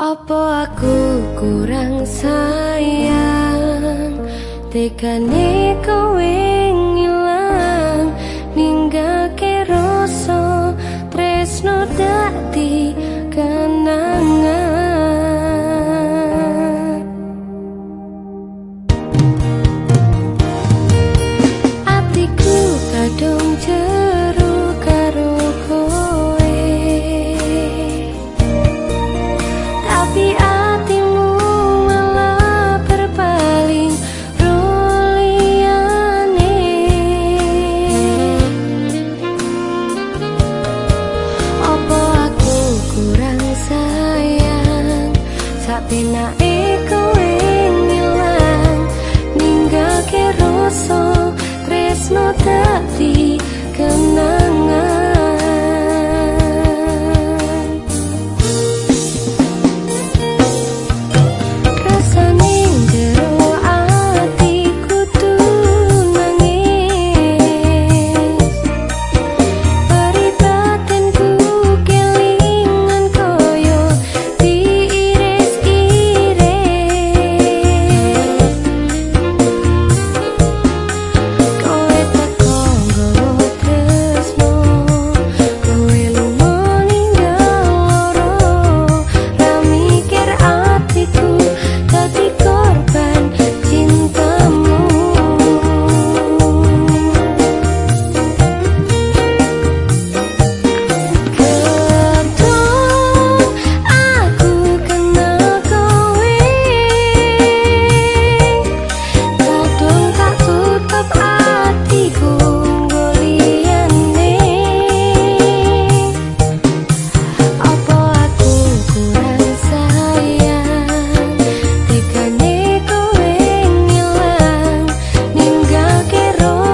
Apa aku kurang sayang? Tekane kowe ngilang Tresno dadi kenangan error.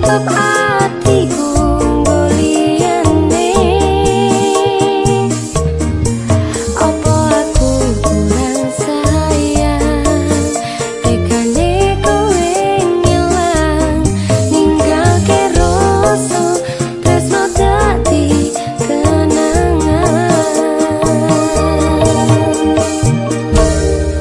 不怕